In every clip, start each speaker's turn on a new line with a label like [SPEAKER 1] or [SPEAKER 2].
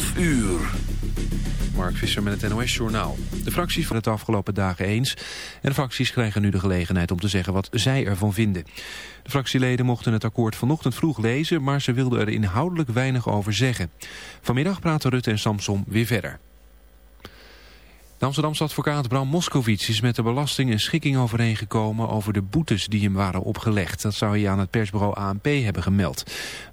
[SPEAKER 1] 12 uur.
[SPEAKER 2] Mark Visser met het NOS-journaal. De fracties van het de afgelopen dagen eens. En de fracties krijgen nu de gelegenheid om te zeggen wat zij ervan vinden. De fractieleden mochten het akkoord vanochtend vroeg lezen... maar ze wilden er inhoudelijk weinig over zeggen. Vanmiddag praten Rutte en Samsom weer verder. De Amsterdamse advocaat Bram Moskowitz is met de belasting een schikking overeengekomen over de boetes die hem waren opgelegd. Dat zou hij aan het persbureau ANP hebben gemeld.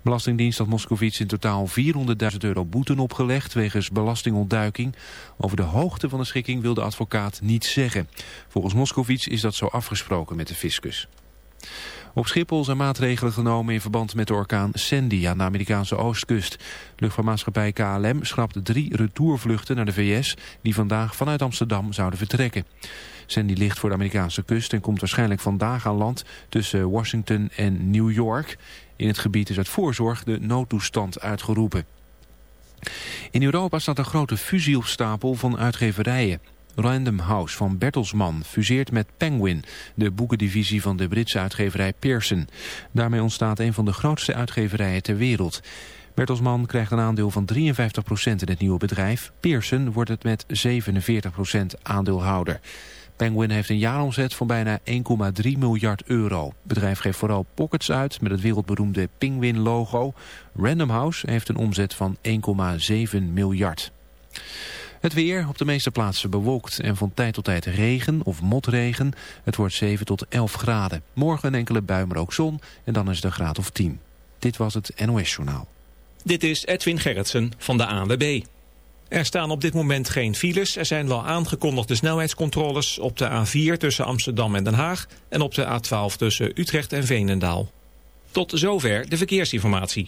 [SPEAKER 2] Belastingdienst had Moskowitz in totaal 400.000 euro boeten opgelegd wegens belastingontduiking. Over de hoogte van de schikking wil de advocaat niets zeggen. Volgens Moskowitz is dat zo afgesproken met de fiscus. Op Schiphol zijn maatregelen genomen in verband met de orkaan Sandy aan de Amerikaanse oostkust. Luchtvaartmaatschappij KLM schrapt drie retourvluchten naar de VS die vandaag vanuit Amsterdam zouden vertrekken. Sandy ligt voor de Amerikaanse kust en komt waarschijnlijk vandaag aan land tussen Washington en New York. In het gebied is uit voorzorg de noodtoestand uitgeroepen. In Europa staat een grote fusie van uitgeverijen. Random House van Bertelsmann fuseert met Penguin, de boekendivisie van de Britse uitgeverij Pearson. Daarmee ontstaat een van de grootste uitgeverijen ter wereld. Bertelsmann krijgt een aandeel van 53% in het nieuwe bedrijf. Pearson wordt het met 47% aandeelhouder. Penguin heeft een jaaromzet van bijna 1,3 miljard euro. Het bedrijf geeft vooral pockets uit met het wereldberoemde Penguin-logo. Random House heeft een omzet van 1,7 miljard. Het weer op de meeste plaatsen bewolkt en van tijd tot tijd regen of motregen. Het wordt 7 tot 11 graden. Morgen een enkele bui, maar ook zon en dan is het een graad of 10. Dit was het NOS Journaal.
[SPEAKER 3] Dit is Edwin Gerritsen van de ANWB. Er staan op dit moment geen files. Er zijn wel aangekondigde snelheidscontroles op de A4 tussen Amsterdam en Den Haag... en op de A12 tussen Utrecht en Veenendaal. Tot zover de verkeersinformatie.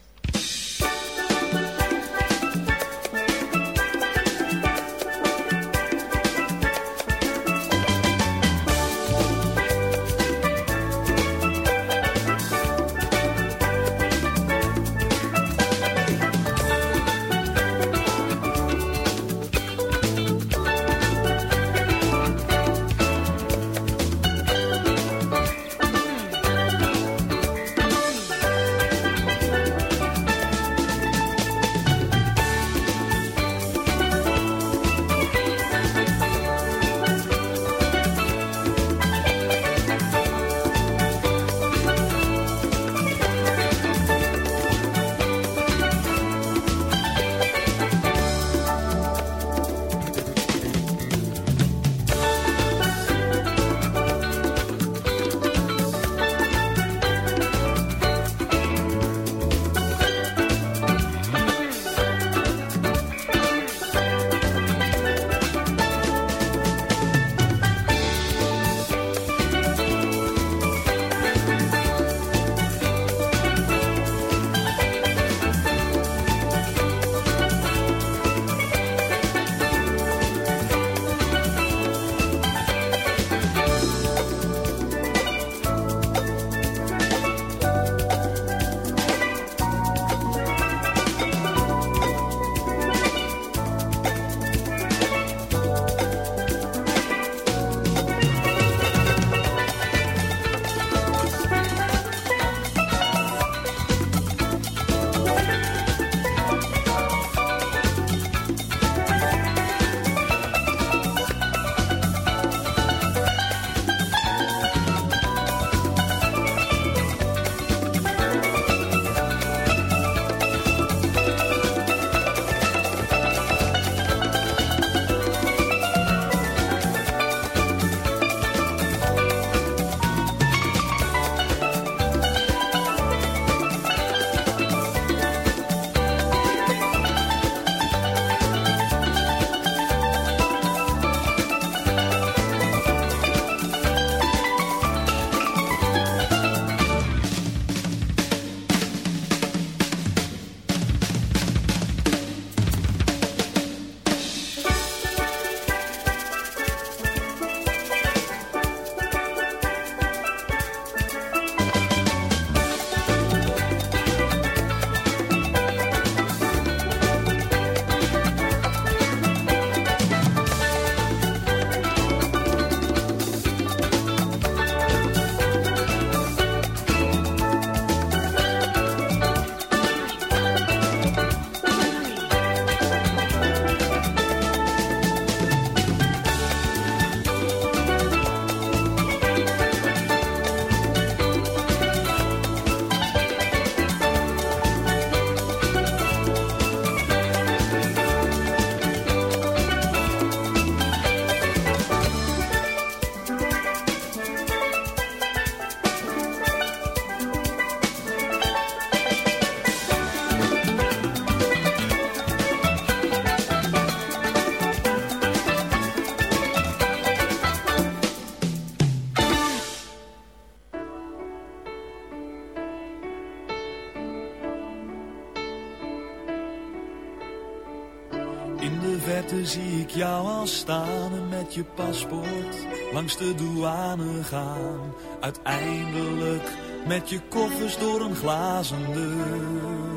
[SPEAKER 4] Jou al staan en met je paspoort langs de douane gaan. Uiteindelijk met je koffers door een glazen deur.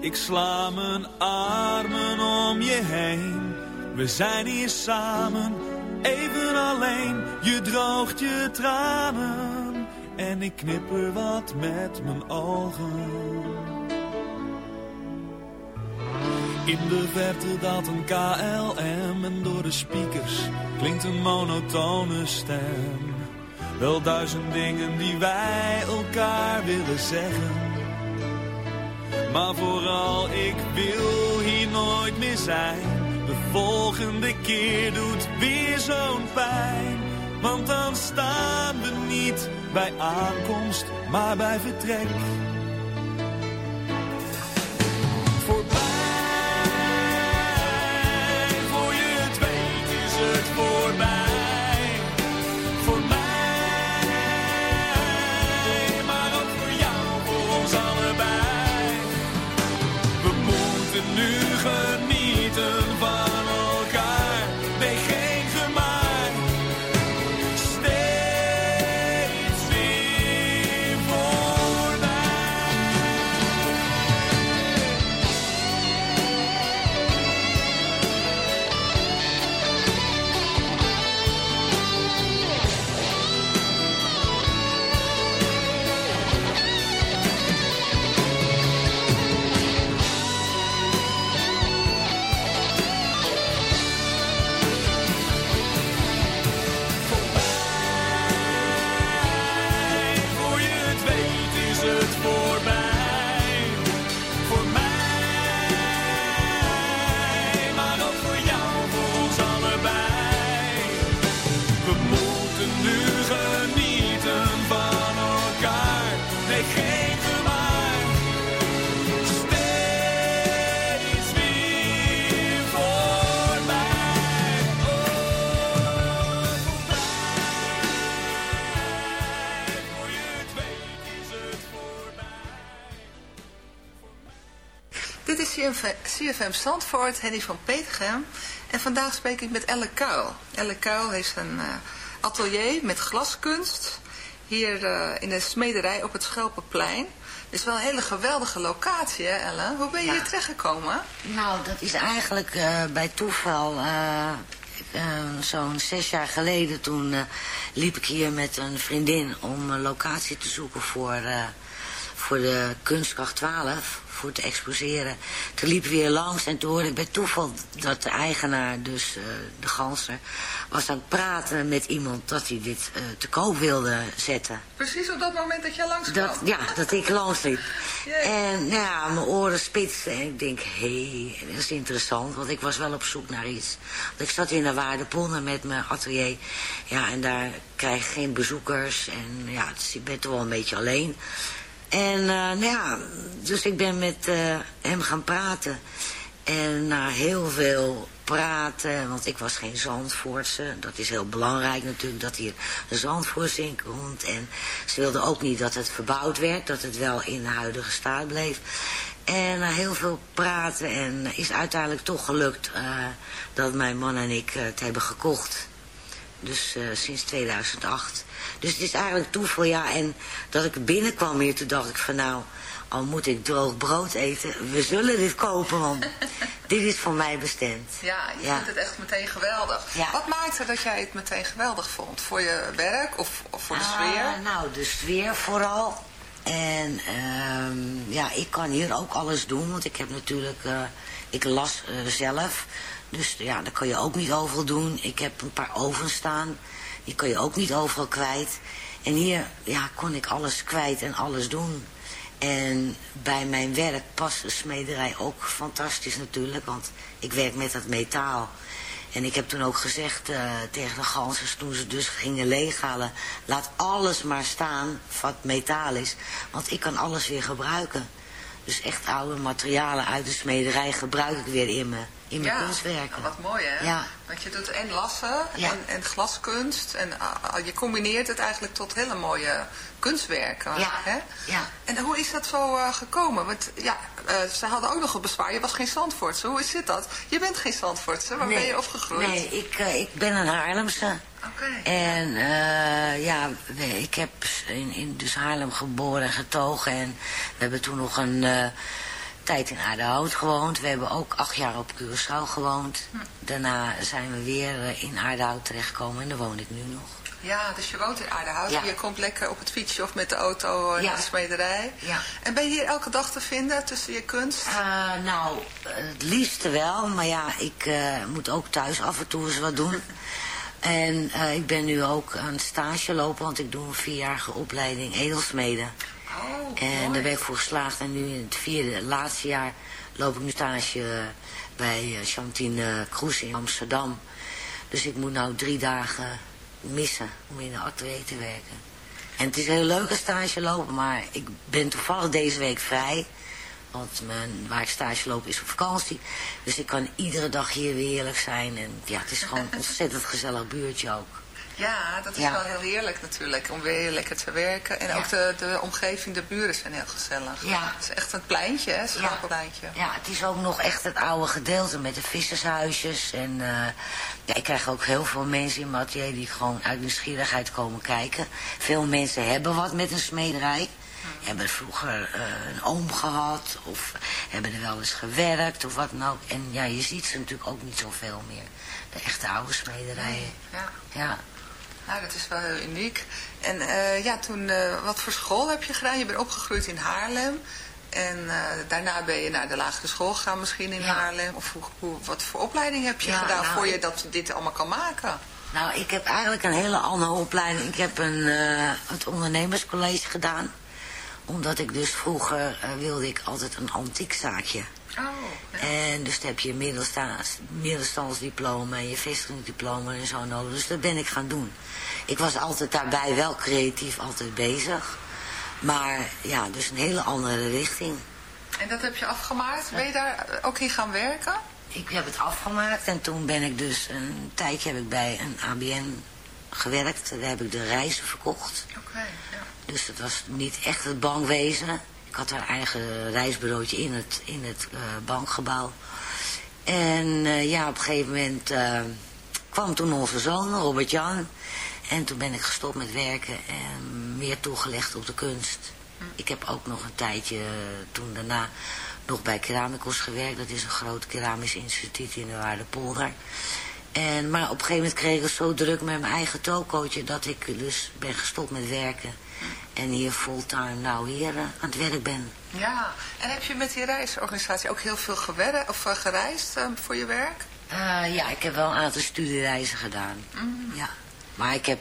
[SPEAKER 4] Ik sla mijn armen om je heen. We zijn hier samen, even alleen. Je droogt je tranen en ik knipper wat met mijn ogen. In de verte daalt een KLM en door de speakers klinkt een monotone stem. Wel duizend dingen die wij elkaar willen zeggen. Maar vooral ik wil hier nooit meer zijn. De volgende keer doet weer zo'n pijn. Want dan staan we niet bij aankomst, maar bij vertrek.
[SPEAKER 5] CFM, Zandvoort, Henny van Petergem. En vandaag spreek ik met Elle Kuil. Elle Kuil heeft een eh, atelier met glaskunst. Hier eh, in de smederij op het Schelpenplein. Het is wel een hele geweldige locatie, hè Elle? Hoe ben je
[SPEAKER 6] Ja.
[SPEAKER 5] hier terechtgekomen?
[SPEAKER 6] Nou, dat is eigenlijk eh, bij toeval. Zo'n zes jaar geleden toen liep ik hier met een vriendin om een locatie te zoeken voor, voor de Kunstkracht 12, voor te exposeren. Toen liepen we hier langs en toen hoorde ik bij toeval dat de eigenaar, dus eh, de ganser, was aan het praten met iemand dat hij dit eh, te koop wilde zetten.
[SPEAKER 5] Precies op dat moment dat jij langskwam.
[SPEAKER 6] Dat, ja, dat ik langsliep.
[SPEAKER 5] Jee.
[SPEAKER 6] En nou ja, mijn oren spitsten en ik denk, hé, hey, dat is interessant, want ik was wel op zoek naar iets. Want ik zat in de Waardeponnen met mijn atelier, ja, en daar krijg je geen bezoekers en ja, je bent toch wel een beetje alleen. En eh, nou ja, dus ik ben met eh, hem gaan praten. En na heel veel praten, want ik was geen Zandvoortse. Dat is heel belangrijk natuurlijk, dat hier een Zandvoortse in komt. En ze wilden ook niet dat het verbouwd werd, dat het wel in de huidige staat bleef. En na heel veel praten en is uiteindelijk toch gelukt eh, dat mijn man en ik het hebben gekocht. Dus sinds 2008. Dus het is eigenlijk toeval, ja. En dat ik binnenkwam hier, toen dacht ik van nou, al moet ik droog brood eten, we zullen dit kopen, want dit is voor mij bestemd.
[SPEAKER 5] Ja, je
[SPEAKER 6] Ja.
[SPEAKER 5] vindt het echt meteen geweldig.
[SPEAKER 6] Ja.
[SPEAKER 5] Wat maakte dat jij het meteen geweldig vond? Voor je werk of, of voor de sfeer?
[SPEAKER 6] Ah, nou, de sfeer vooral. En ehm, ja, ik kan hier ook alles doen, want ik heb natuurlijk, eh, ik las eh, zelf. Dus ja, daar kan je ook niet overal doen. Ik heb een paar ovens staan, die kan je ook niet overal kwijt. En hier, ja, kon ik alles kwijt en alles doen. En bij mijn werk past de smederij ook fantastisch natuurlijk, want ik werk met dat metaal. En ik heb toen ook gezegd eh, tegen de gansers toen ze dus gingen leeghalen, laat alles maar staan wat metaal is, want ik kan alles weer gebruiken. Dus echt oude materialen uit de smederij gebruik ik weer in mijn, in mijn
[SPEAKER 5] Ja,
[SPEAKER 6] kunstwerken.
[SPEAKER 5] wat mooi hè?
[SPEAKER 6] Ja.
[SPEAKER 5] Want je doet en lassen
[SPEAKER 6] Ja.
[SPEAKER 5] en, en glaskunst. En ah, je combineert het eigenlijk tot hele mooie kunstwerken.
[SPEAKER 6] Ja.
[SPEAKER 5] Hè?
[SPEAKER 6] Ja.
[SPEAKER 5] En hoe is dat zo eh, gekomen? Want ja, eh, ze hadden ook nog een bezwaar. Je was geen Zandvoortse. Hoe zit dat? Je bent geen Zandvoortse. Waar ben je opgegroeid?
[SPEAKER 6] Nee, ik, eh, ik ben een Haarlemse.
[SPEAKER 5] Oké.
[SPEAKER 6] En eh, ja, ik heb in, in dus Haarlem geboren en getogen. En we hebben toen nog een eh, tijd in Aardehout gewoond. We hebben ook acht jaar op Curaçao gewoond. Daarna zijn we weer eh, in Aardehout terechtgekomen en daar woon ik nu nog.
[SPEAKER 5] Ja, dus je woont in Aardehout.
[SPEAKER 6] Ja.
[SPEAKER 5] Je komt lekker op het fietsje of met de auto eh,
[SPEAKER 6] Ja.
[SPEAKER 5] naar de smederij.
[SPEAKER 6] Ja.
[SPEAKER 5] En ben je hier elke dag te vinden tussen je kunst?
[SPEAKER 6] Eh, nou, het liefste wel, maar ja, ik moet ook thuis af en toe eens wat doen. En ik ben nu ook aan het stage lopen, want ik doe een vierjarige opleiding edelsmeden. En daar ben ik voor geslaagd. En nu in het vierde, laatste jaar, loop ik nu stage eh, bij eh, Chantine Kroes in Amsterdam. Dus ik moet nou drie dagen missen om in de atelier te werken. En het is heel leuke stage lopen, maar ik ben toevallig deze week vrij. Want mijn, waar ik stage loop is op vakantie. Dus ik kan iedere dag hier weer heerlijk zijn. En ja, het is gewoon een ontzettend gezellig buurtje ook.
[SPEAKER 5] Ja, dat is
[SPEAKER 6] Ja.
[SPEAKER 5] wel heel heerlijk natuurlijk, om weer lekker te werken. En
[SPEAKER 6] Ja.
[SPEAKER 5] ook de, de omgeving, de buren zijn heel gezellig.
[SPEAKER 6] Ja.
[SPEAKER 5] Het is echt een pleintje, hè, schapenpleintje.
[SPEAKER 6] Ja, het is ook nog echt het oude gedeelte met de vissershuisjes. En eh, ja, ik krijg ook heel veel mensen in atelier die gewoon uit nieuwsgierigheid komen kijken. Veel mensen hebben wat met een smederij. Hebben vroeger eh, een oom gehad of hebben er wel eens gewerkt of wat dan ook. En ja, je ziet ze natuurlijk ook niet zoveel meer. De echte oude smederijen.
[SPEAKER 5] Ja.
[SPEAKER 6] Ja.
[SPEAKER 5] Nou, dat is wel heel uniek. En eh, ja, toen, eh, wat voor school heb je gedaan? Je bent opgegroeid in Haarlem. En eh, daarna ben je naar de lagere school gegaan misschien in
[SPEAKER 6] Ja.
[SPEAKER 5] Haarlem. Of hoe, hoe- wat voor opleiding heb je
[SPEAKER 6] Ja,
[SPEAKER 5] gedaan
[SPEAKER 6] nou,
[SPEAKER 5] voor je dat dit allemaal kan maken?
[SPEAKER 6] Nou, ik heb eigenlijk een hele andere opleiding. Ik heb een, het ondernemerscollege gedaan. Omdat ik dus vroeger wilde ik altijd een antiekzaakje.
[SPEAKER 5] Oh, ja.
[SPEAKER 6] En dus heb je middelstandsdiploma en je vestigingsdiploma en zo nodig. Dus dat ben ik gaan doen. Ik was altijd daarbij wel creatief, altijd bezig. Maar ja, dus een hele andere richting.
[SPEAKER 5] En dat heb je afgemaakt? Ben je daar ook in gaan werken?
[SPEAKER 6] Ik heb het afgemaakt en toen ben ik dus een tijdje heb ik bij een ABN gewerkt. Daar heb ik de reizen verkocht.
[SPEAKER 5] Oké, ja.
[SPEAKER 6] Dus het was niet echt het bankwezen. Ik had een eigen reisbureautje in het, in het eh, bankgebouw. En eh, ja, op een gegeven moment eh, kwam toen onze zoon, Robert-Jan. En toen ben ik gestopt met werken en meer toegelegd op de kunst. Ik heb ook nog een tijdje toen daarna nog bij Keramicos gewerkt. Dat is een groot keramisch instituut in de Waardepolder. En, maar op een gegeven moment kreeg ik het zo druk met mijn eigen tokootje dat ik dus ben gestopt met werken. En hier fulltime nou hier eh, aan het werk ben.
[SPEAKER 5] Ja, en heb je met die reisorganisatie ook heel veel gewerkt, of, eh, gereisd eh, voor je werk?
[SPEAKER 6] Eh, ja, ik heb wel een aantal studiereizen gedaan.
[SPEAKER 5] Mm.
[SPEAKER 6] Ja. Maar ik heb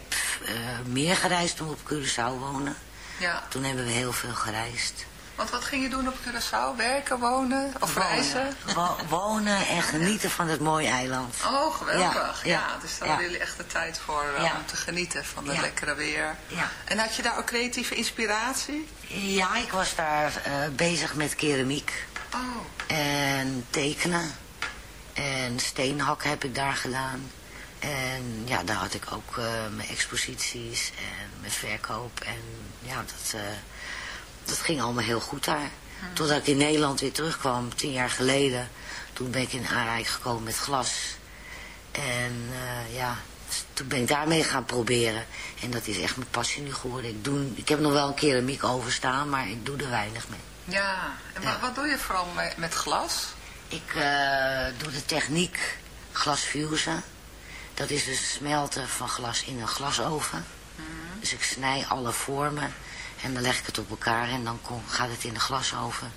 [SPEAKER 6] meer gereisd toen we op Curaçao wonen.
[SPEAKER 5] Ja,
[SPEAKER 6] Toen hebben we heel veel gereisd.
[SPEAKER 5] Want wat ging je doen op Curaçao? Werken, wonen of reizen?
[SPEAKER 6] Wo- wonen en genieten van het mooie eiland.
[SPEAKER 5] Oh, geweldig. Ja,
[SPEAKER 6] Ja, ja,
[SPEAKER 5] dus daar hadden jullie echt de tijd voor eh, om te genieten van het lekkere weer.
[SPEAKER 6] Ja.
[SPEAKER 5] En had je daar ook creatieve inspiratie?
[SPEAKER 6] Ja, ik was daar eh, bezig met keramiek
[SPEAKER 5] Oh,
[SPEAKER 6] en tekenen. En steenhakken heb ik daar gedaan. En ja, daar had ik ook eh, mijn exposities en mijn verkoop. En ja, dat, dat ging allemaal heel goed daar. Totdat ik in Nederland weer terugkwam, tien jaar geleden. Toen ben ik in aanraking gekomen met glas. En eh, ja, dus toen ben ik daarmee gaan proberen. En dat is echt mijn passie nu geworden. Ik, doe, ik heb nog wel een keramiek overstaan, maar ik doe er weinig mee.
[SPEAKER 5] ja. En
[SPEAKER 6] Ja.
[SPEAKER 5] Wat, doe je vooral met, met glas?
[SPEAKER 6] Ik eh, doe de techniek glasfusen. Dat is dus het smelten van glas in een glasoven. Dus ik snij alle vormen en dan leg ik het op elkaar en dan kom, gaat het in de glasoven.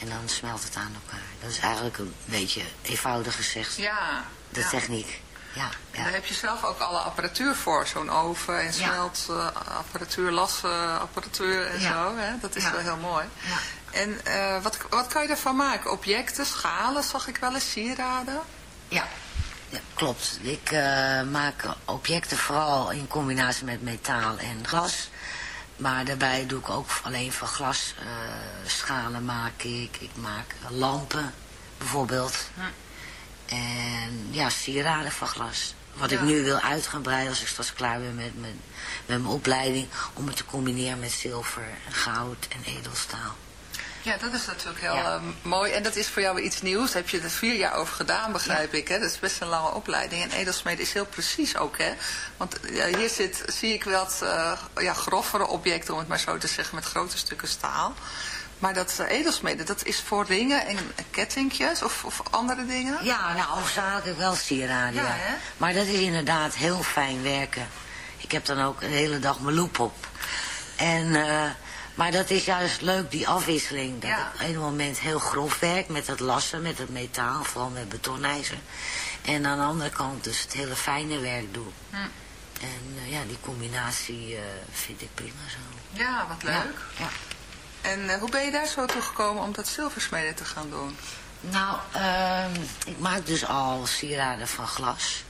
[SPEAKER 6] En dan smelt het aan elkaar. Dat is eigenlijk een beetje eenvoudig gezegd,
[SPEAKER 5] Ja.
[SPEAKER 6] de
[SPEAKER 5] ja.
[SPEAKER 6] techniek. Ja, ja.
[SPEAKER 5] daar heb je zelf ook alle apparatuur voor. Zo'n oven en smeltapparatuur, lasapparatuur en zo. Hè? Dat is wel heel mooi.
[SPEAKER 6] Ja.
[SPEAKER 5] En eh, wat, wat kan je ervan maken? Objecten, schalen, zag ik wel eens, sieraden?
[SPEAKER 6] Ja, ja, klopt. Ik eh, maak objecten vooral in combinatie met metaal en glas. Maar daarbij doe ik ook alleen van glas. eh, schalen maak ik. Ik maak lampen bijvoorbeeld. En ja, sieraden van glas. Wat ik nu wil uitgebreiden als ik straks klaar ben met mijn, met mijn opleiding. Om het te combineren met zilver, en goud en edelstaal.
[SPEAKER 5] Ja, dat is natuurlijk heel
[SPEAKER 6] Ja.
[SPEAKER 5] eh, mooi. En dat is voor jou weer iets nieuws. Daar heb je er vier jaar over gedaan, begrijp ik. Hè? Dat is best een lange opleiding. En edelsmeden is heel precies ook. Hè? Want hier zit, zie ik wat eh, ja, grovere objecten, om het maar zo te zeggen, met grote stukken staal. Maar dat eh, edelsmeden, dat is voor ringen en kettingjes of, of andere dingen?
[SPEAKER 6] Ja, nou, hoofdzakelijk wel sieraden,
[SPEAKER 5] Ja?
[SPEAKER 6] Maar dat is inderdaad heel fijn werken. Ik heb dan ook de hele dag mijn loop op. En, maar dat is juist leuk, die afwisseling. Dat
[SPEAKER 5] Ja.
[SPEAKER 6] op een moment heel grof werk met het lassen, met het metaal, vooral met betonijzer. En aan de andere kant dus het hele fijne werk doe.
[SPEAKER 5] Hm.
[SPEAKER 6] En eh, ja, die combinatie eh, vind ik prima zo.
[SPEAKER 5] Ja, wat leuk.
[SPEAKER 6] Ja, ja.
[SPEAKER 5] En eh, hoe ben je daar zo toe gekomen om dat zilversmeden te gaan doen?
[SPEAKER 6] Nou, ehm, ik maak dus al sieraden van glas.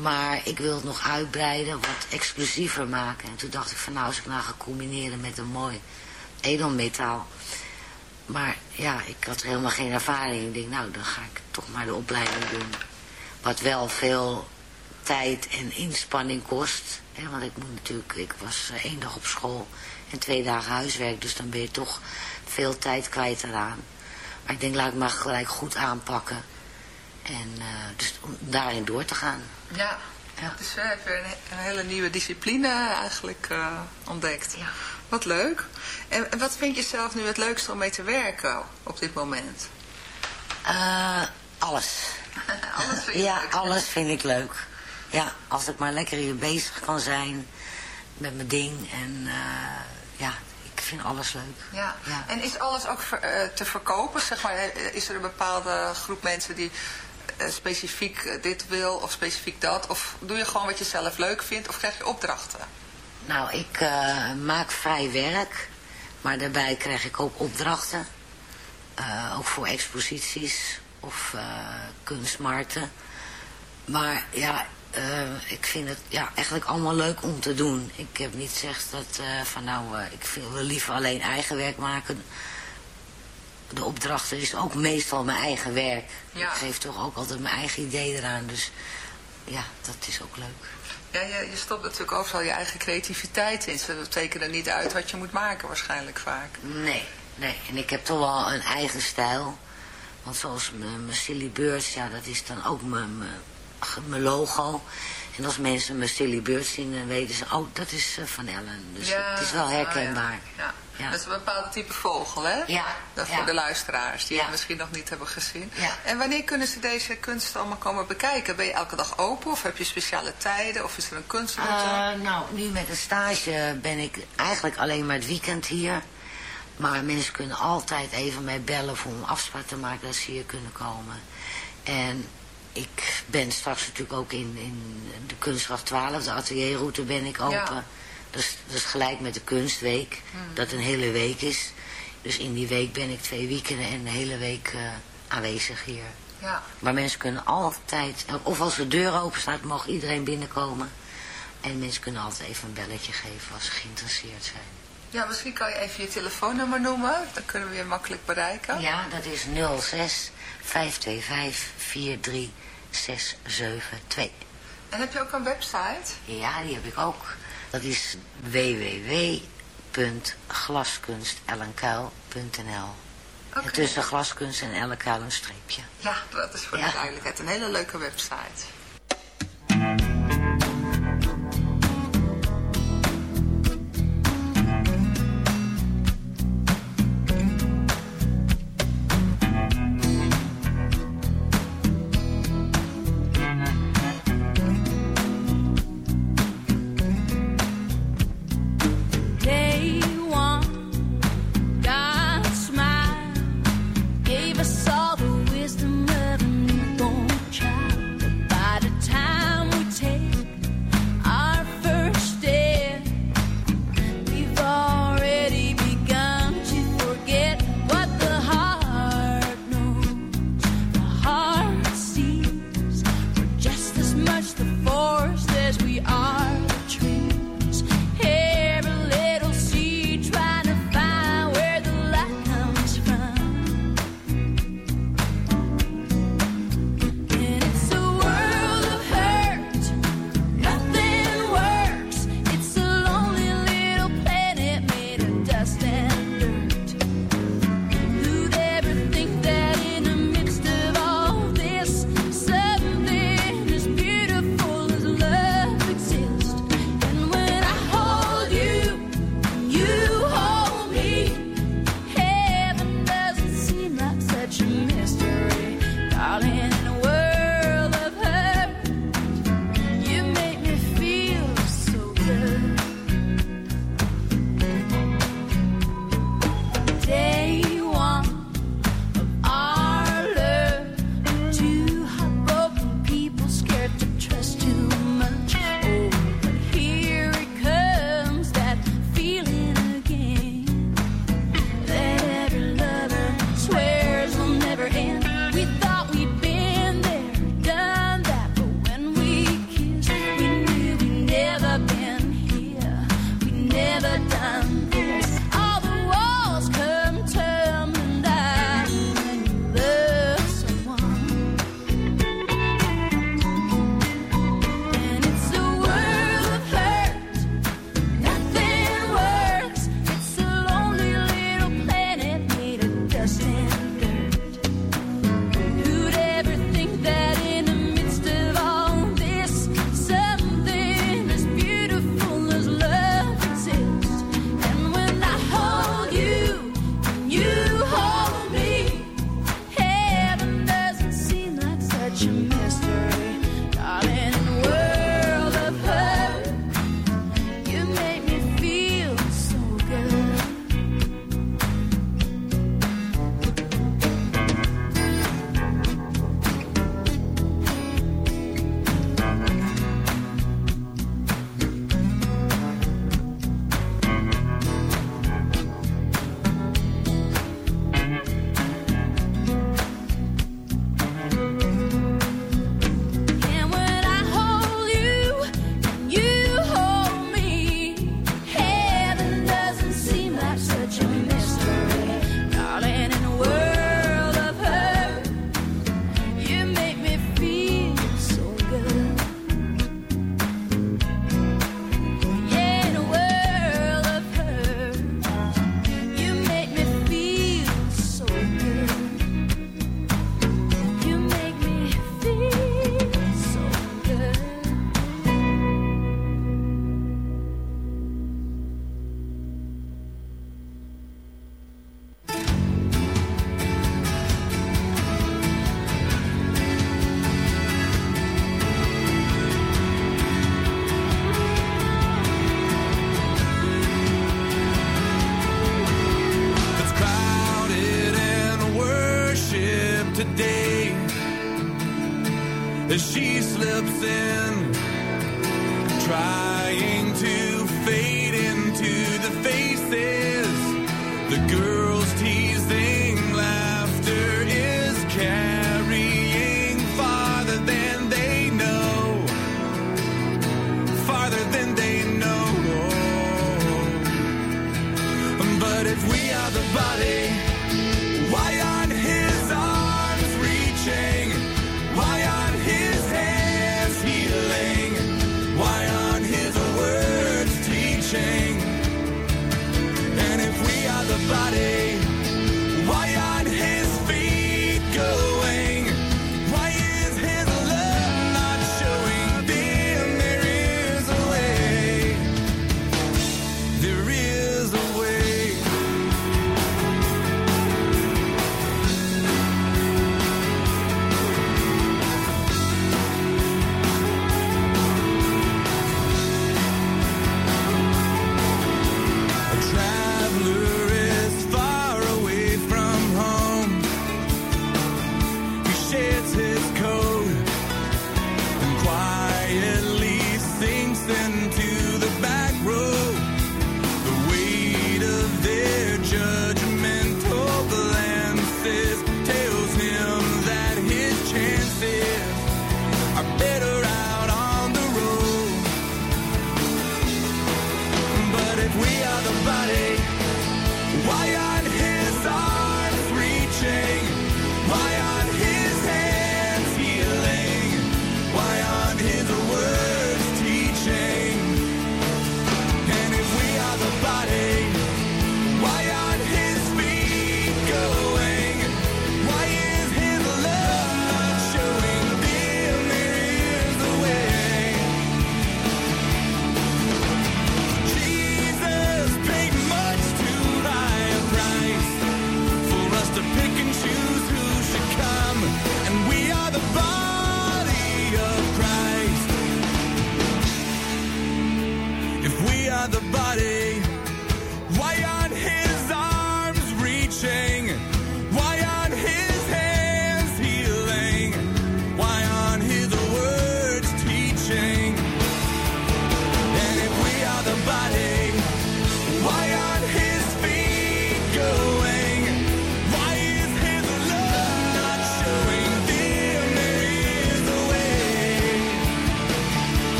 [SPEAKER 6] Maar ik wil het nog uitbreiden, wat exclusiever maken. En toen dacht ik van nou, als ik nou ga combineren met een mooi edelmetaal. Maar ja, ik had er helemaal geen ervaring. Ik denk, nou, dan ga ik toch maar de opleiding doen. Wat wel veel tijd en inspanning kost. Hè, want ik moet natuurlijk, ik was eh, één dag op school en twee dagen huiswerk. Dus dan ben je toch veel tijd kwijt eraan. Maar ik denk, laat ik maar gelijk goed aanpakken. En eh, dus om daarin door te gaan.
[SPEAKER 5] Ja,
[SPEAKER 6] Ja.
[SPEAKER 5] dus hebt weer een, een hele nieuwe discipline eigenlijk eh, ontdekt.
[SPEAKER 6] Ja.
[SPEAKER 5] Wat leuk. En, en wat vind je zelf nu het leukste om mee te werken op dit moment?
[SPEAKER 6] Eh, alles.
[SPEAKER 5] Alles vind je
[SPEAKER 6] Ja,
[SPEAKER 5] leuk.
[SPEAKER 6] alles vind ik leuk. Ja, als ik maar lekker hier bezig kan zijn met mijn ding. En eh, ja, ik vind alles leuk.
[SPEAKER 5] Ja.
[SPEAKER 6] Ja.
[SPEAKER 5] En is alles ook ver- eh, te verkopen? Zeg maar, eh, is er een bepaalde groep mensen die eh, specifiek eh, dit wil of specifiek dat? Of doe je gewoon wat je zelf leuk vindt of krijg je opdrachten?
[SPEAKER 6] Nou, ik eh, maak vrij werk. Maar daarbij krijg ik ook opdrachten. Eh, ook voor exposities of eh, kunstmarkten. Maar ja, ik vind het ja, eigenlijk allemaal leuk om te doen. Ik heb niet gezegd dat van nou, ik wil liever alleen eigen werk maken. De opdrachten is ook meestal mijn eigen werk.
[SPEAKER 5] Ja.
[SPEAKER 6] Ik geef toch ook altijd mijn eigen idee eraan. Dus ja, dat is ook leuk.
[SPEAKER 5] Ja, je, je stopt natuurlijk overal je eigen creativiteit in. Ze tekenen niet uit wat je moet maken waarschijnlijk vaak.
[SPEAKER 6] Nee, nee. En ik heb toch wel een eigen stijl. Want zoals mijn mijn Silly Birds, ja, dat is dan ook mijn, mijn, mijn logo. En als mensen mijn Silly Birds zien, dan weten ze, oh, dat is eh, van Ellen. Dus het is wel herkenbaar.
[SPEAKER 5] ja. Ja. Dat is een bepaald type vogel, hè?
[SPEAKER 6] Ja,
[SPEAKER 5] Dat voor de luisteraars die het misschien nog niet hebben gezien. En wanneer kunnen ze deze kunst allemaal komen bekijken? Ben je elke dag open of heb je speciale tijden of is er een kunstroute?
[SPEAKER 6] Eh, nou, nu met een stage ben ik eigenlijk alleen maar het weekend hier. Maar mensen kunnen altijd even mij bellen voor een afspraak te maken dat ze hier kunnen komen. En ik ben straks natuurlijk ook in, in de Kunstgracht 12, de atelierroute ben ik open.
[SPEAKER 5] Ja.
[SPEAKER 6] Dus, dus gelijk met de kunstweek, dat een hele week is. Dus in die week ben ik twee weekenden en de hele week eh, aanwezig hier.
[SPEAKER 5] ja.
[SPEAKER 6] Maar mensen kunnen altijd, of als de deur open staat, mag iedereen binnenkomen. En mensen kunnen altijd even een belletje geven als ze geïnteresseerd zijn.
[SPEAKER 5] Ja, misschien kan je even je telefoonnummer noemen. Dan kunnen we je makkelijk bereiken.
[SPEAKER 6] Ja, dat is 06 525 43672.
[SPEAKER 5] En heb je ook een website?
[SPEAKER 6] Ja, die heb ik ook. Dat is www.glaskunstellenkuil.nl. En tussen glaskunst en ellenkuil een streepje.
[SPEAKER 5] Ja, dat is voor
[SPEAKER 6] Ja.
[SPEAKER 5] de duidelijkheid een hele leuke website.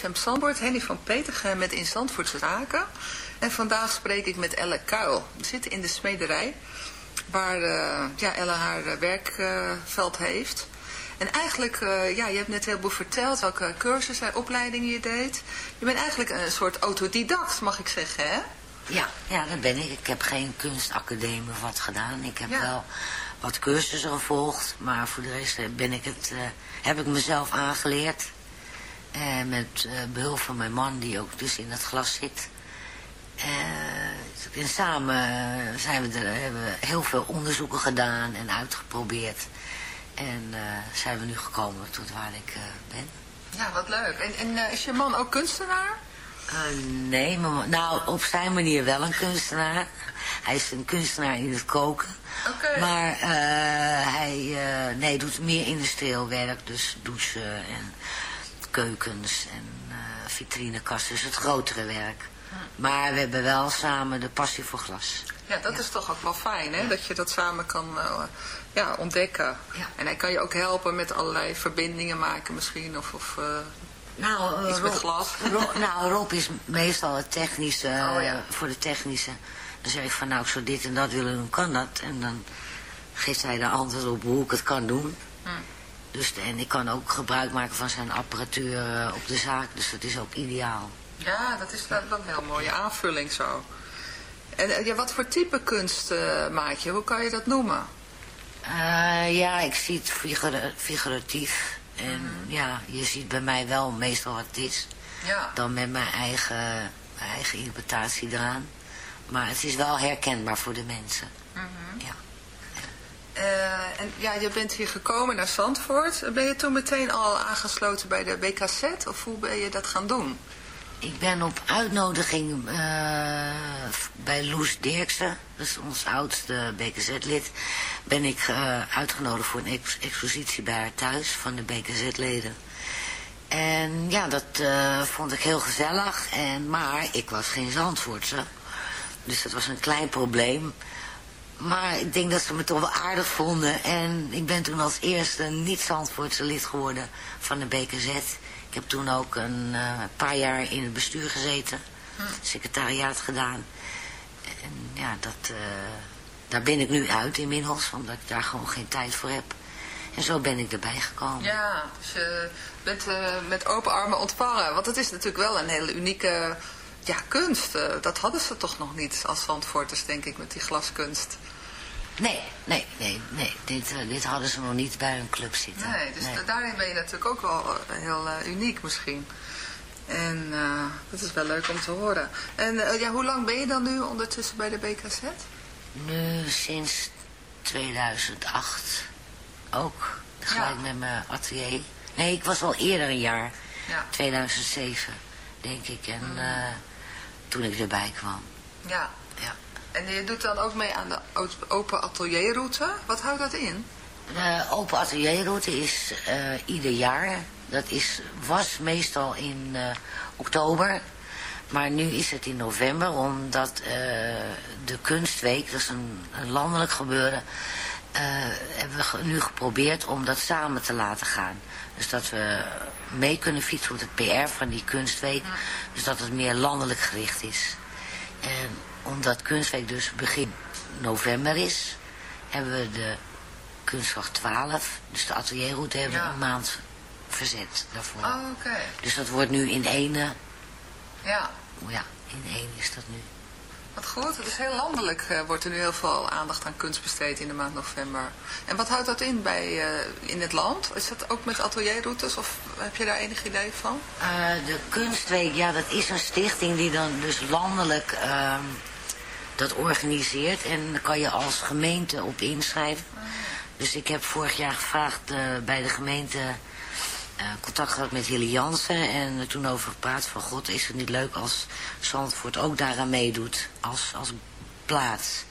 [SPEAKER 5] CFM Zandvoort, Henny van Petergem met In Zandvoortse Zaken. En vandaag spreek ik met Elle Kuil. We zitten in de smederij, waar eh, ja, Elle haar eh, werkveld heeft. En eigenlijk, eh, ja, je hebt net heel veel verteld welke cursussen en opleidingen je deed. Je bent eigenlijk een soort autodidact, mag ik zeggen, hè?
[SPEAKER 6] Ja, ja, dat ben ik. Ik heb geen kunstacademie of wat gedaan. Ik heb
[SPEAKER 5] Ja.
[SPEAKER 6] wel wat cursussen gevolgd, maar voor de rest eh, ben ik het, eh, heb ik mezelf aangeleerd. En met eh, behulp van mijn man, die ook dus in het glas zit. Eh, en samen zijn we er, hebben we heel veel onderzoeken gedaan en uitgeprobeerd. En zijn we nu gekomen tot waar ik ben.
[SPEAKER 5] Ja, wat leuk. En, en is je man ook kunstenaar?
[SPEAKER 6] Nee, mijn man- nou op zijn manier wel een kunstenaar. Hij is een kunstenaar in het koken.
[SPEAKER 5] Oké.
[SPEAKER 6] Maar hij nee, doet meer industrieel werk, dus douchen en keukens en eh vitrinekasten, dus het grotere werk. Maar we hebben wel samen de passie voor glas.
[SPEAKER 5] Ja, dat is toch ook wel fijn, hè? Dat je dat samen kan eh, ja, ontdekken. En hij kan je ook helpen met allerlei verbindingen maken misschien, of... of eh,
[SPEAKER 6] Nou,
[SPEAKER 5] Iets met glas.
[SPEAKER 6] Rob- nou, Rob is meestal het technische,
[SPEAKER 5] Oh, ja.
[SPEAKER 6] voor de technische. Dan zeg ik van, nou, ik zou dit en dat willen doen, kan dat? En dan geeft hij de antwoord op hoe ik het kan doen.
[SPEAKER 5] Hm.
[SPEAKER 6] Dus, en ik kan ook gebruik maken van zijn apparatuur eh, op de zaak, dus dat is ook ideaal.
[SPEAKER 5] Ja, dat is wel een heel mooie aanvulling zo. En eh, ja, wat voor type kunst eh, maak je? Hoe kan je dat noemen?
[SPEAKER 6] Ja, ik zie het figura- figuratief. En
[SPEAKER 5] Mhm.
[SPEAKER 6] ja, je ziet bij mij wel meestal wat het is.
[SPEAKER 5] Ja.
[SPEAKER 6] Dan met mijn eigen, mijn eigen interpretatie eraan. Maar het is wel herkenbaar voor de mensen.
[SPEAKER 5] Mhm.
[SPEAKER 6] Ja.
[SPEAKER 5] Eh, en ja, je bent hier gekomen naar Zandvoort. Ben je toen meteen al aangesloten bij de BKZ? Of hoe ben je dat gaan doen?
[SPEAKER 6] Ik ben op uitnodiging eh, bij Loes Dirksen, is ons oudste BKZ-lid, ben ik eh, uitgenodigd voor een ex- expositie bij haar thuis van de BKZ-leden. En ja, dat vond ik heel gezellig, en, maar ik was geen Zandvoortse, dus dat was een klein probleem. Maar ik denk dat ze me toch wel aardig vonden. En ik ben toen als eerste niet-Zandvoortse lid geworden van de BKZ. Ik heb toen ook een eh, paar jaar in het bestuur gezeten. Secretariaat gedaan. En ja, dat, eh, daar ben ik nu uit inmiddels. Omdat ik daar gewoon geen tijd voor heb. En zo ben ik erbij gekomen.
[SPEAKER 5] Ja, dus je bent eh, met open armen ontvangen. Want het is natuurlijk wel een hele unieke ja, kunst. Eh, dat hadden ze toch nog niet als Zandvoorters, denk ik, met die glaskunst.
[SPEAKER 6] Nee, nee, nee, nee. Dit, eh, dit hadden ze nog niet bij hun club zitten.
[SPEAKER 5] Nee, dus da- daarin ben je natuurlijk ook wel eh, heel uniek misschien. En dat is wel leuk om te horen. En ja, hoe lang ben je dan nu ondertussen bij de BKZ?
[SPEAKER 6] Nu sinds 2008 ook. Gelijk
[SPEAKER 5] Ja.
[SPEAKER 6] met mijn atelier. Nee, ik was al eerder een jaar.
[SPEAKER 5] Ja.
[SPEAKER 6] 2007, denk ik. En eh, toen ik erbij kwam.
[SPEAKER 5] Ja.
[SPEAKER 6] Ja.
[SPEAKER 5] En je doet dan ook mee aan de open atelierroute. Wat houdt dat in?
[SPEAKER 6] De open atelierroute is eh, ieder jaar. Dat is, was meestal in eh, oktober. Maar nu is het in november, omdat eh, de kunstweek, dat is een, een landelijk gebeuren, hebben we nu geprobeerd om dat samen te laten gaan. Dus dat we mee kunnen fietsen op het PR van die kunstweek. Dus dat het meer landelijk gericht is. En omdat kunstweek dus begin november is, hebben we de kunstdag 12, dus de atelierroute, hebben we
[SPEAKER 5] Ja.
[SPEAKER 6] een maand verzet daarvoor.
[SPEAKER 5] Oh, oké.
[SPEAKER 6] Dus dat wordt nu in ene,
[SPEAKER 5] Ja,
[SPEAKER 6] ja, in één is dat nu.
[SPEAKER 5] Wat goed. Het is heel landelijk. eh, wordt er nu heel veel aandacht aan kunst besteed in de maand november. En wat houdt dat in bij, eh, in het land? Is dat ook met atelierroutes of heb je daar enig idee van?
[SPEAKER 6] Eh, de Kunstweek, ja, dat is een stichting die dan dus landelijk ehm, dat organiseert. En daar kan je als gemeente op inschrijven. Dus ik heb vorig jaar gevraagd bij de gemeente contact gehad met Hilly Jansen. En toen over gepraat van, god, is het niet leuk als Zandvoort ook daaraan meedoet als, als plaats.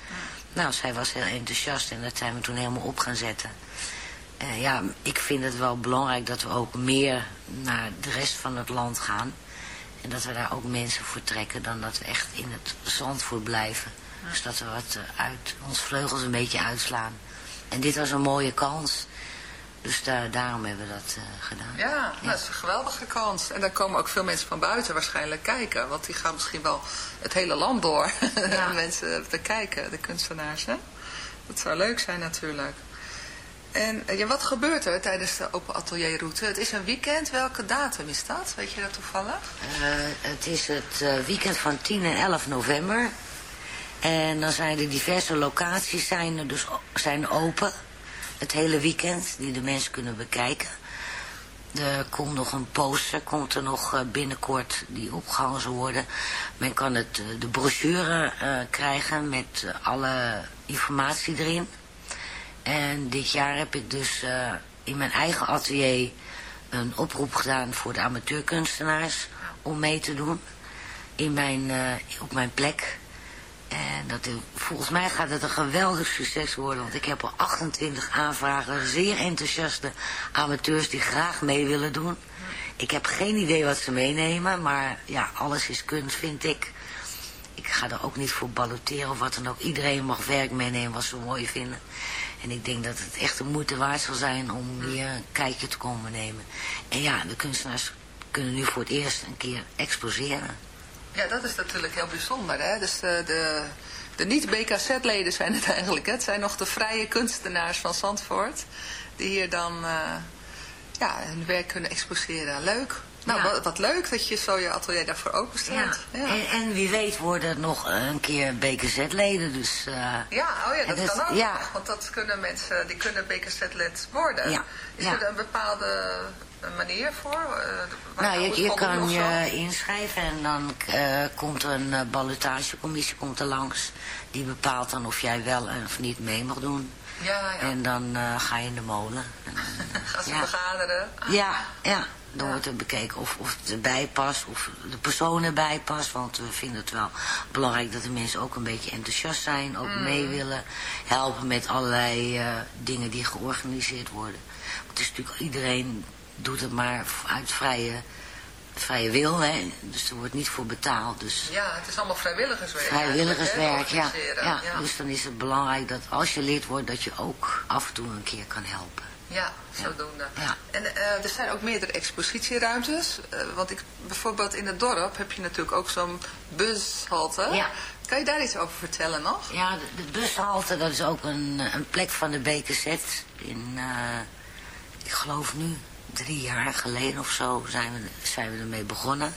[SPEAKER 6] Nou, zij was heel enthousiast en dat zijn we toen helemaal op gaan zetten. Eh, ja, ik vind het wel belangrijk dat we ook meer naar de rest van het land gaan. En dat we daar ook mensen voor trekken dan dat we echt in het Zandvoort blijven. Dus dat we wat eh, uit ons vleugels een beetje uitslaan. En dit was een mooie kans. Dus daar, daarom hebben we dat eh, gedaan.
[SPEAKER 5] Ja, nou, dat is een geweldige kans. En dan komen ook veel mensen van buiten waarschijnlijk kijken. Want die gaan misschien wel het hele land door. mensen te kijken, de kunstenaars. Hè? Dat zou leuk zijn natuurlijk. En eh, ja, wat gebeurt er tijdens de open atelierroute? Het is een weekend. Welke datum is dat? Weet je dat toevallig?
[SPEAKER 6] Eh, het is het weekend van 10 en 11 november. En dan zijn de diverse locaties zijn, er dus, zijn open. Het hele weekend, die de mensen kunnen bekijken. Er komt nog een poster, komt er nog eh, binnenkort, die opgehangen zal worden. Men kan het, eh, de brochure eh, krijgen met alle informatie erin. En dit jaar heb ik dus in mijn eigen atelier een oproep gedaan voor de amateurkunstenaars om mee te doen in mijn, op mijn plek. En dat, volgens mij gaat het een geweldig succes worden, want ik heb al 28 aanvragen, zeer enthousiaste amateurs die graag mee willen doen. Ik heb geen idee wat ze meenemen, maar ja, alles is kunst vind ik. Ik ga er ook niet voor balloteren of wat dan ook. Iedereen mag werk meenemen wat ze mooi vinden. En ik denk dat het echt de moeite waard zal zijn om hier een kijkje te komen nemen. En ja, de kunstenaars kunnen nu voor het eerst een keer exposeren.
[SPEAKER 5] Ja, dat is natuurlijk heel bijzonder. Hè? Dus de, de, de niet-BKZ-leden zijn het eigenlijk. Hè? Het zijn nog de vrije kunstenaars van Zandvoort. Die hier dan eh, ja, hun werk kunnen exposeren. Leuk. Nou,
[SPEAKER 6] Ja.
[SPEAKER 5] wat, leuk dat je zo je atelier daarvoor open staat. Ja.
[SPEAKER 6] En, en wie weet worden het nog een keer BKZ-leden. Dus, eh,
[SPEAKER 5] Ja, oh ja, dat
[SPEAKER 6] en dus-
[SPEAKER 5] kan ook.
[SPEAKER 6] Ja,
[SPEAKER 5] Want dat kunnen mensen, die kunnen BKZ-lid worden.
[SPEAKER 6] Ja,
[SPEAKER 5] Is
[SPEAKER 6] ja.
[SPEAKER 5] er een bepaalde manier voor? Eh,
[SPEAKER 6] nou, je, je kan je inschrijven en dan eh, komt er een uh, ballotagecommissie komt er langs. Die bepaalt dan of jij wel of niet mee mag doen.
[SPEAKER 5] Ja, ja.
[SPEAKER 6] En dan ga je in de molen. En
[SPEAKER 5] Gaan ze
[SPEAKER 6] ja.
[SPEAKER 5] vergaderen?
[SPEAKER 6] Ja, ja. Dan wordt er bekeken of, of het erbij past, of de persoon erbij past. Want we vinden het wel belangrijk dat de mensen ook een beetje enthousiast zijn. Ook
[SPEAKER 5] Mm.
[SPEAKER 6] mee willen helpen met allerlei eh, dingen die georganiseerd worden. Want het is natuurlijk, iedereen doet het maar uit vrije, vrije wil. Hè? Dus er wordt niet voor betaald. Dus
[SPEAKER 5] Ja, het is allemaal vrijwilligerswerk.
[SPEAKER 6] vrijwilligerswerk, ja. ja.
[SPEAKER 5] ja.
[SPEAKER 6] Dus dan is het belangrijk dat als je lid wordt, dat je ook af en toe een keer kan helpen.
[SPEAKER 5] Ja, zodoende.
[SPEAKER 6] Ja.
[SPEAKER 5] En eh, er zijn ook meerdere expositieruimtes. eh, want ik, bijvoorbeeld in het dorp heb je natuurlijk ook zo'n bushalte.
[SPEAKER 6] Ja.
[SPEAKER 5] Kan je daar iets over vertellen nog?
[SPEAKER 6] Ja, de, de bushalte, dat is ook een, een plek van de BKZ. In, eh, ik geloof nu, drie jaar geleden of zo zijn we, zijn we ermee begonnen.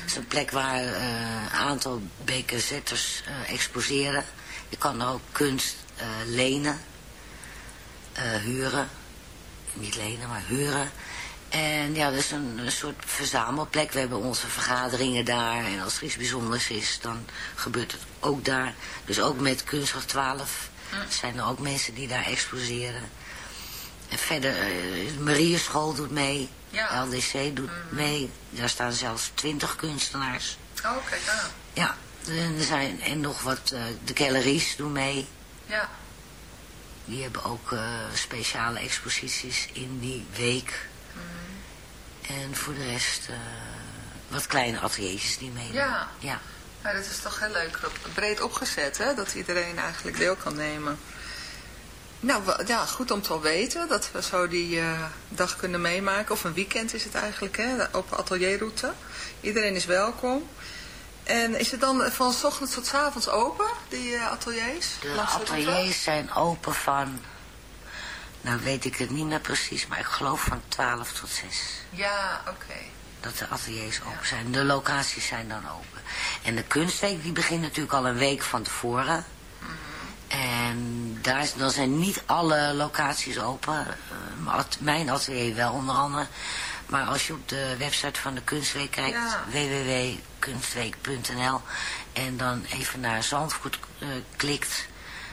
[SPEAKER 6] Het is een plek waar eh, een aantal BKZ'ers eh exposeren. Je kan er ook kunst eh, lenen, eh, huren. Niet lenen, maar huren. En ja, dat is een, een soort verzamelplek. We hebben onze vergaderingen daar. En als er iets bijzonders is, dan gebeurt het ook daar. Dus ook met Kunstgracht 12 zijn er ook mensen die daar exposeren. En verder, eh, de Marieschool doet mee.
[SPEAKER 5] Ja.
[SPEAKER 6] LDC doet mee. Daar staan zelfs twintig kunstenaars.
[SPEAKER 5] Oh, kijk aan.
[SPEAKER 6] Ja, en, er zijn, en nog wat, eh, de galeries doen mee.
[SPEAKER 5] Ja.
[SPEAKER 6] Die hebben ook eh, speciale exposities in die week. En voor de rest eh, wat kleine ateliertjes die meedoen.
[SPEAKER 5] Ja.
[SPEAKER 6] ja.
[SPEAKER 5] Dat is toch heel leuk. Breed opgezet, hè? Dat iedereen eigenlijk deel kan nemen. Nou, ja, goed om te weten dat we zo die eh, dag kunnen meemaken. Of een weekend is het eigenlijk, hè? Open atelierroute. Iedereen is welkom. En is het dan van 's ochtends tot 's avonds open, die eh, ateliers?
[SPEAKER 6] De ateliers zijn open van, nou weet ik het niet meer precies, maar ik geloof van 12 tot 6.
[SPEAKER 5] Ja, oké.
[SPEAKER 6] Dat de ateliers open zijn. De locaties zijn dan open. En de kunstweek die begint natuurlijk al een week van tevoren. En daar is, dan zijn niet alle locaties open. Eh, mijn atelier wel onder andere. Maar als je op de website van de Kunstweek kijkt,
[SPEAKER 5] Ja.
[SPEAKER 6] www.kunstweek.nl en dan even naar Zandvoort eh, klikt,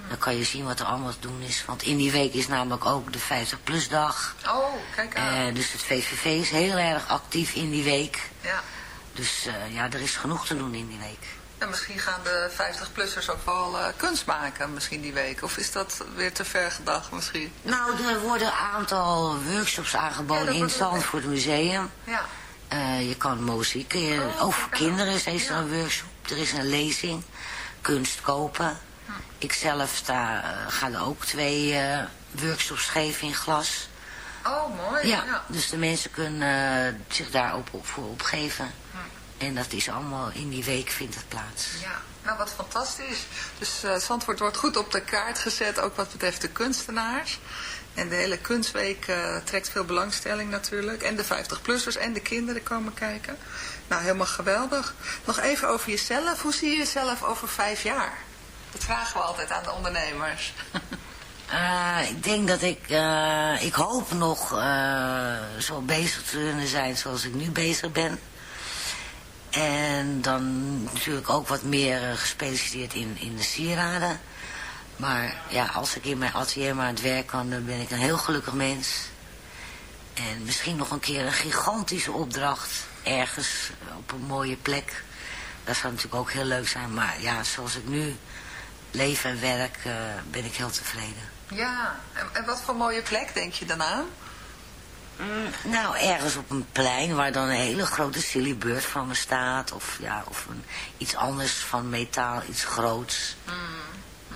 [SPEAKER 6] dan kan je zien wat er allemaal te doen is. Want in die week is namelijk ook de 50-plus dag.
[SPEAKER 5] Oh, kijk aan.
[SPEAKER 6] Eh, dus het VVV is heel erg actief in die week.
[SPEAKER 5] Ja.
[SPEAKER 6] Dus eh, ja, er is genoeg te doen in die week.
[SPEAKER 5] En misschien gaan de 50-plussers ook wel eh, kunst maken misschien die week. Of is dat weer te ver gedacht misschien?
[SPEAKER 6] Nou, er worden een aantal workshops aangeboden
[SPEAKER 5] Ja,
[SPEAKER 6] in het. Zandvoort Museum.
[SPEAKER 5] Ja.
[SPEAKER 6] Eh, je kan muziek, je,
[SPEAKER 5] Oh,
[SPEAKER 6] ook voor kinderen is er een workshop. Er is een lezing, kunst kopen. Ik zelf sta, eh, ga er ook twee eh, workshops geven in glas.
[SPEAKER 5] Oh, mooi.
[SPEAKER 6] Ja,
[SPEAKER 5] Ja.
[SPEAKER 6] dus de mensen kunnen eh, zich daar op, voor opgeven. En dat is allemaal in die week vindt het plaats.
[SPEAKER 5] Ja, nou wat fantastisch. Dus eh Zandvoort wordt goed op de kaart gezet, ook wat betreft de kunstenaars. En de hele kunstweek eh, trekt veel belangstelling natuurlijk. En de 50-plussers en de kinderen komen kijken. Nou, helemaal geweldig. Nog even over jezelf. Hoe zie je jezelf over vijf jaar? Dat vragen we altijd aan de ondernemers.
[SPEAKER 6] Eh, ik denk dat ik, ik hoop nog zo bezig te kunnen zijn zoals ik nu bezig ben. En dan natuurlijk ook wat meer eh, gespecialiseerd in, in de sieraden. Maar ja, als ik in mijn atelier maar aan het werk kan, dan ben ik een heel gelukkig mens. En misschien nog een keer een gigantische opdracht ergens eh, op een mooie plek. Dat zou natuurlijk ook heel leuk zijn. Maar ja, zoals ik nu leef en werk, eh, ben ik heel tevreden.
[SPEAKER 5] Ja, en, wat voor mooie plek denk je dan aan?
[SPEAKER 6] Mm, nou, ergens op een plein waar dan een hele grote silly bird van me staat. Of, ja, of een, iets anders van metaal, iets groots.
[SPEAKER 5] Mm.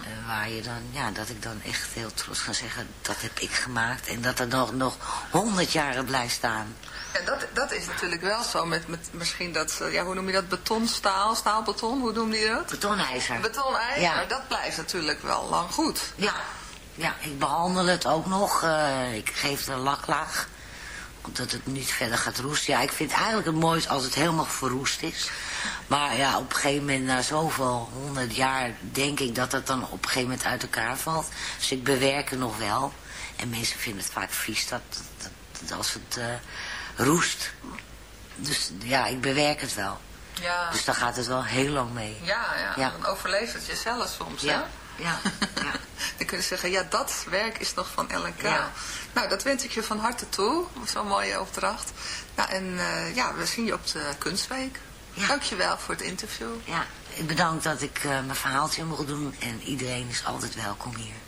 [SPEAKER 6] Eh, waar je dan, ja, dat ik dan echt heel trots kan zeggen, dat heb ik gemaakt. En dat er nog, nog honderd jaren blijft staan.
[SPEAKER 5] En dat, dat is natuurlijk wel zo met, met misschien dat, ja, hoe noem je dat, betonstaal, staalbeton, hoe noem je dat?
[SPEAKER 6] Betonijzer.
[SPEAKER 5] Betonijzer,
[SPEAKER 6] Ja.
[SPEAKER 5] dat blijft natuurlijk wel lang goed.
[SPEAKER 6] Ja, ja, ik behandel het ook nog. eh, ik geef de laklaag. Dat het niet verder gaat roesten. Ja, ik vind eigenlijk het mooiste als het helemaal verroest is. Maar ja, op een gegeven moment, na zoveel honderd jaar, denk ik dat het dan op een gegeven moment uit elkaar valt. Dus ik bewerk het nog wel. En mensen vinden het vaak vies dat, dat, dat als het eh, roest. Dus ja, ik bewerk het wel.
[SPEAKER 5] Ja,
[SPEAKER 6] Dus dan gaat het wel heel lang mee.
[SPEAKER 5] ja, ja,
[SPEAKER 6] Ja.
[SPEAKER 5] dan overleeft het jezelf soms, hè?
[SPEAKER 6] Ja, ja.
[SPEAKER 5] Dan kun je zeggen, ja, dat werk is nog van LNK.
[SPEAKER 6] Ja.
[SPEAKER 5] Nou, dat wens ik je van harte toe. Zo'n mooie opdracht. Nou, en eh, ja, we zien je op de Kunstweek.
[SPEAKER 6] Ja.
[SPEAKER 5] Dankjewel voor het interview.
[SPEAKER 6] Ja, ik bedank dat ik eh, mijn verhaaltje mocht doen en iedereen is altijd welkom hier.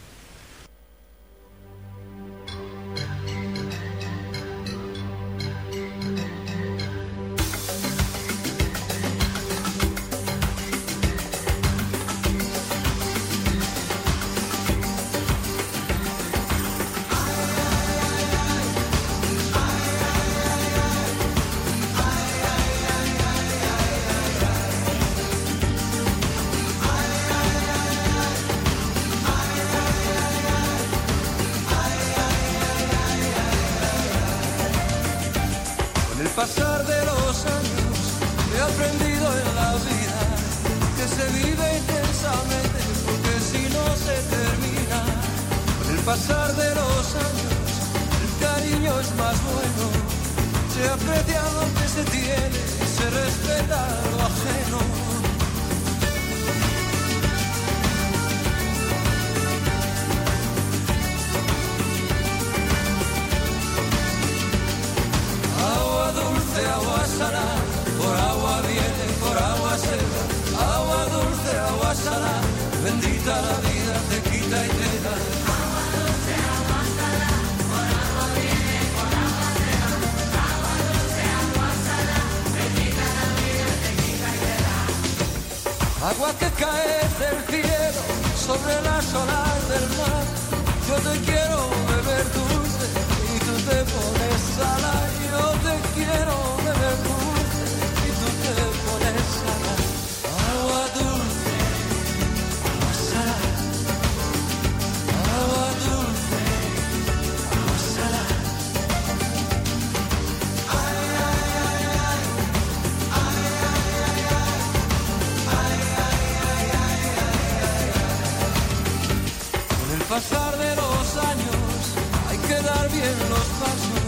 [SPEAKER 7] Hay que dar bien los pasos,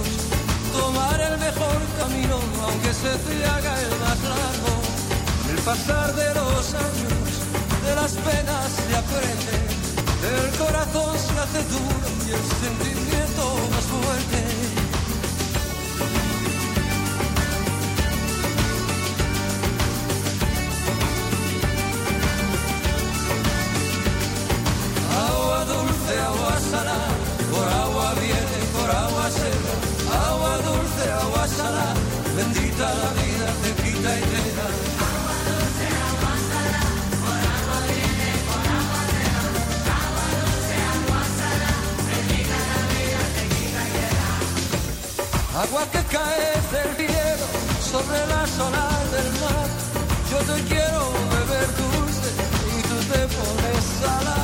[SPEAKER 7] tomar el mejor camino aunque se te haga el más largo. El pasar de los años de las penas se aprende, el corazón se hace duro y el sentimiento más fuerte. Agua dulce, agua salada, por agua viene, por agua se va. Agua dulce, agua salada, bendita la vida, te quita y te da.
[SPEAKER 8] agua que cae del cielo sobre las olas del mar. Yo te quiero beber dulce y tú te pones salada.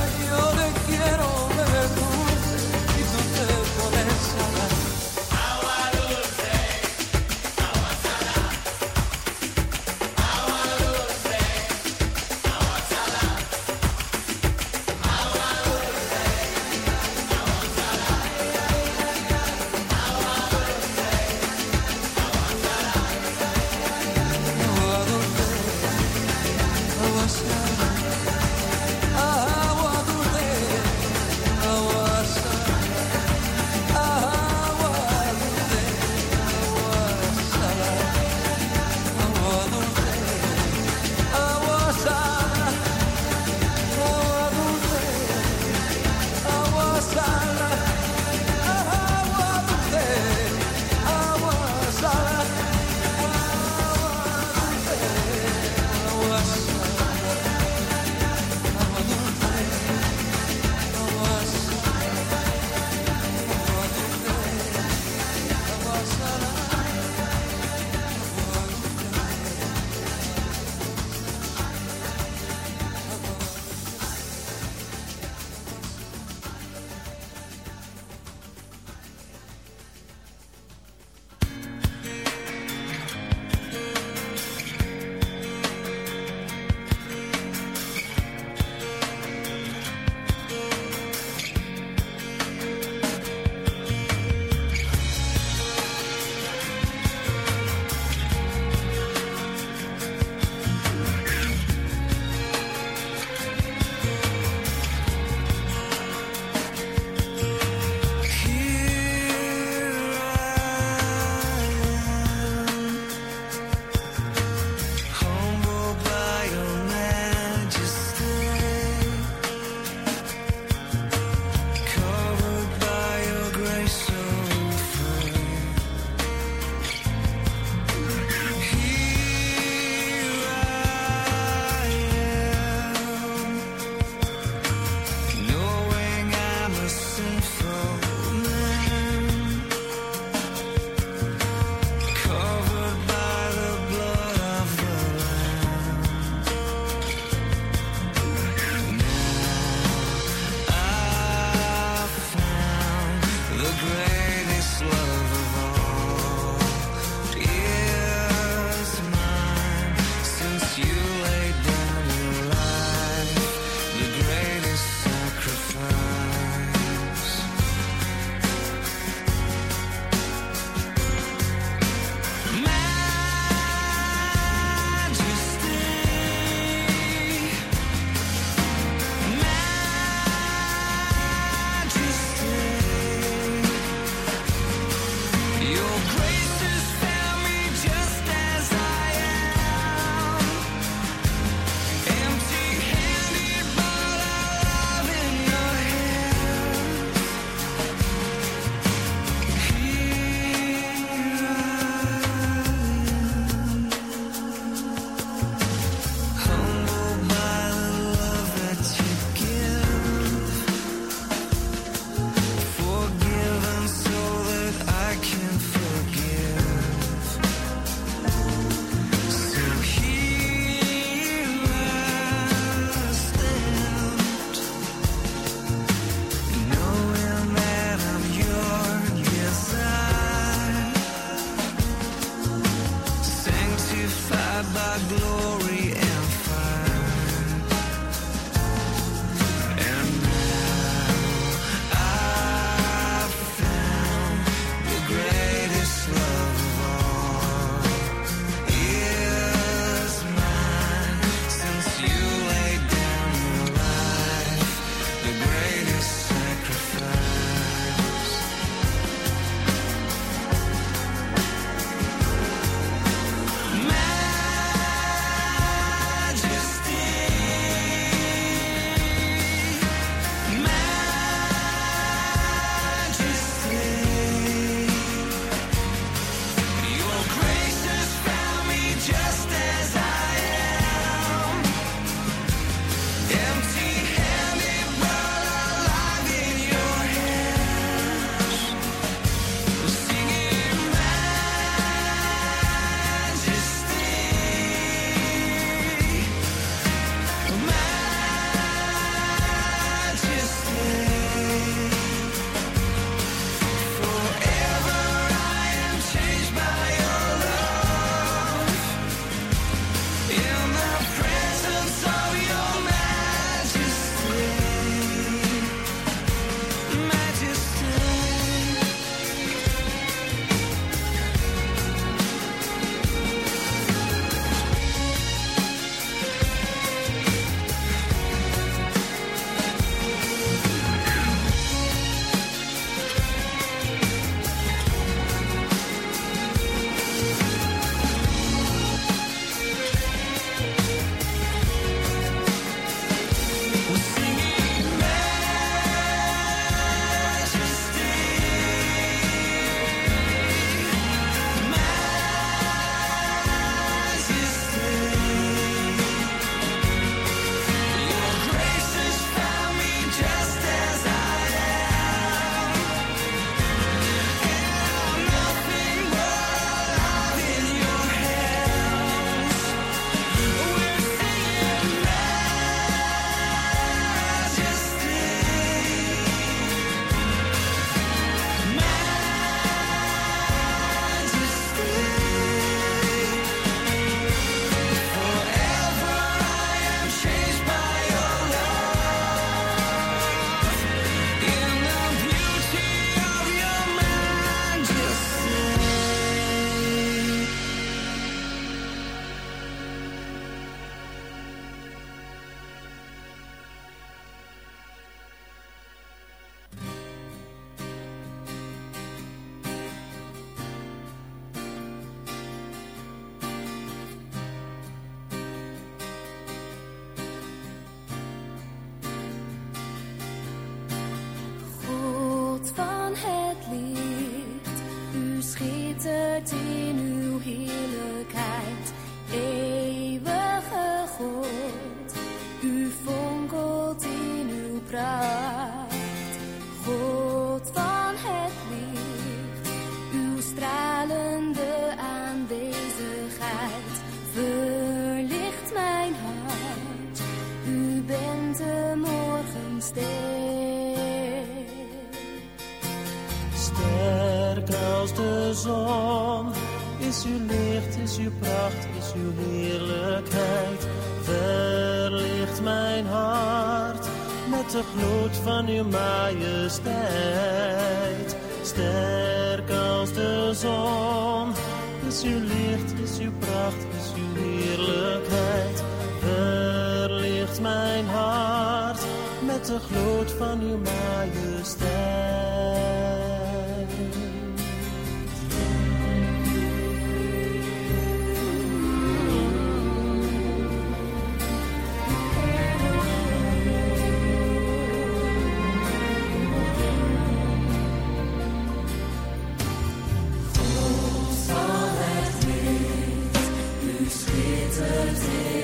[SPEAKER 9] Schittert in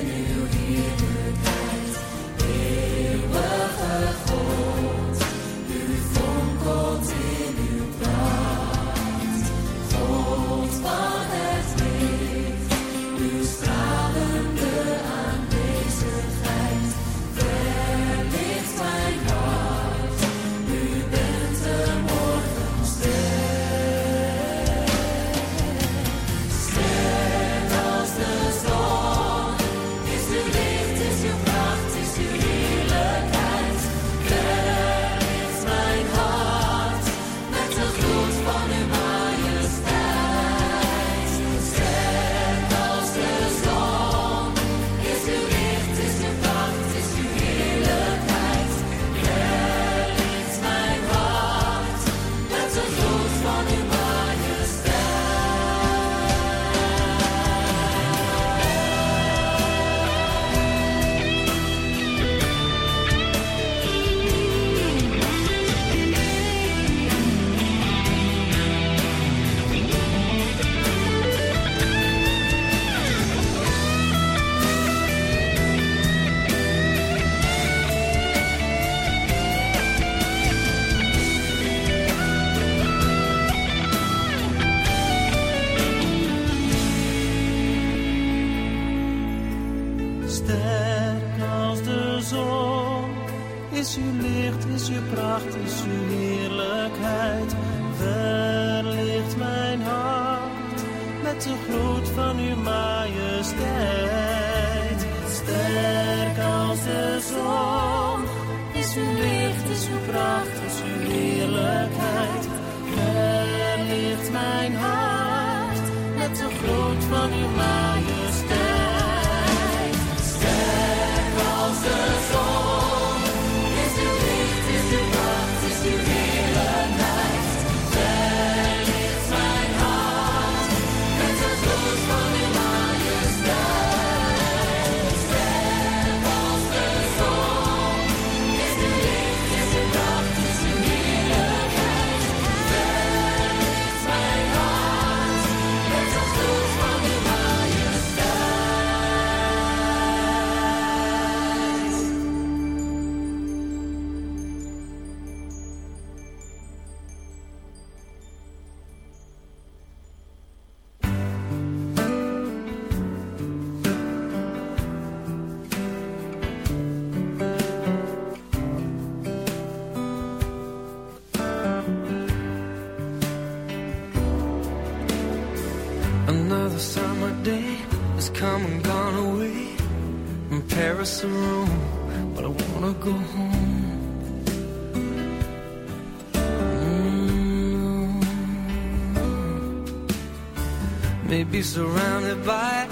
[SPEAKER 8] surrounded by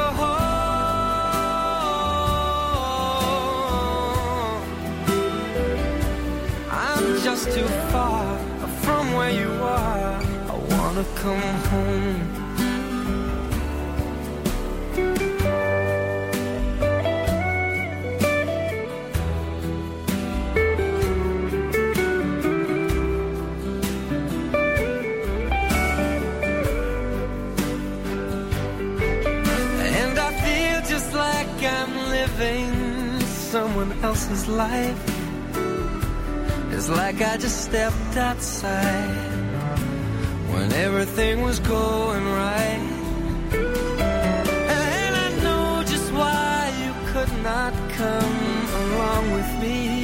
[SPEAKER 8] never come home. someone else's life. It's like I just stepped outside when everything was going right. And I know just why you could not come along with me.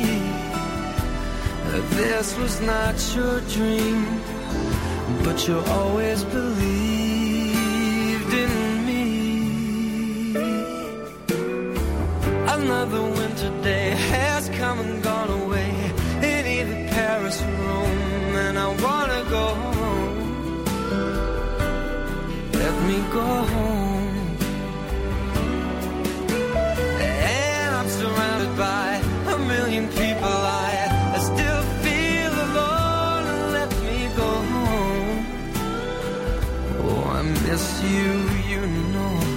[SPEAKER 8] That This was not your dream, but you always believed in me. Another winter day has come and gone away in either Paris or Rome, and I wanna go home. Let me go home. And I'm surrounded by a million people. I, I still feel alone. Let me go home. Oh, I miss you, you know.